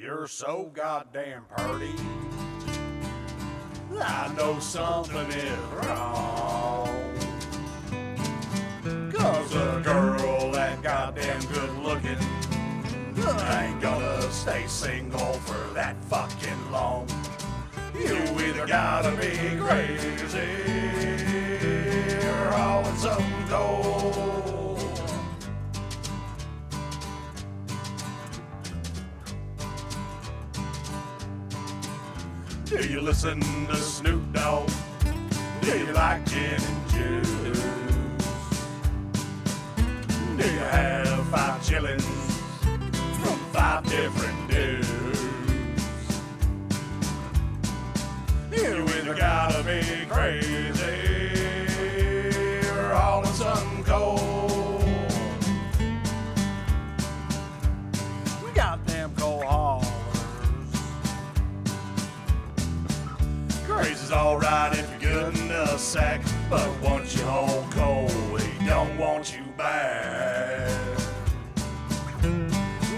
you're so goddamn purty. I know something is wrong. Cause a girl that goddamn good looking ain't gonna stay single for that fucking long. You either gotta be crazy Do you listen to Snoop Dogg? Do you like gin and juice? Do you have five shillings from five different dudes? You either gotta be crazy Crazy's alright if you're good in a sack, but once you hold cold, he don't want you back.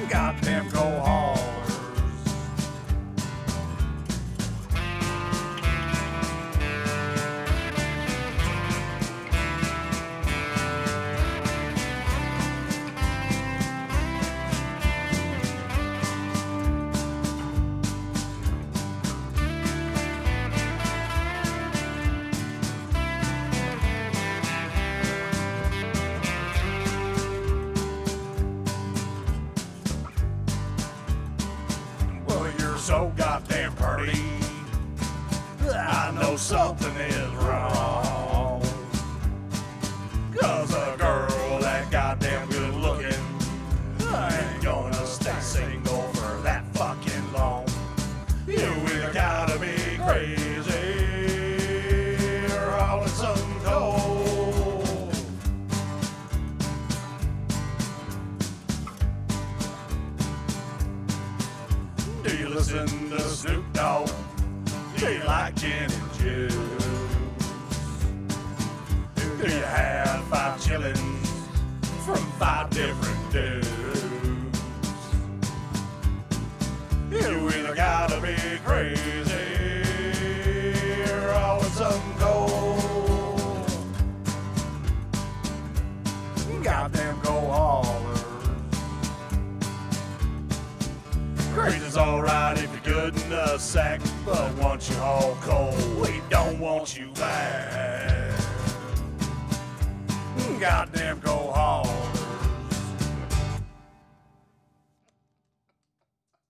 Goddamn cold. So goddamn pretty. I know something is wrong. Do you listen to Snoop Dogg? Do you like gin and juice? Do you have five shillings from five different dudes? You either gotta be crazy Crazy's alright if you're good in a sack, but once you're all cold, we don't want you back. Goddamn go.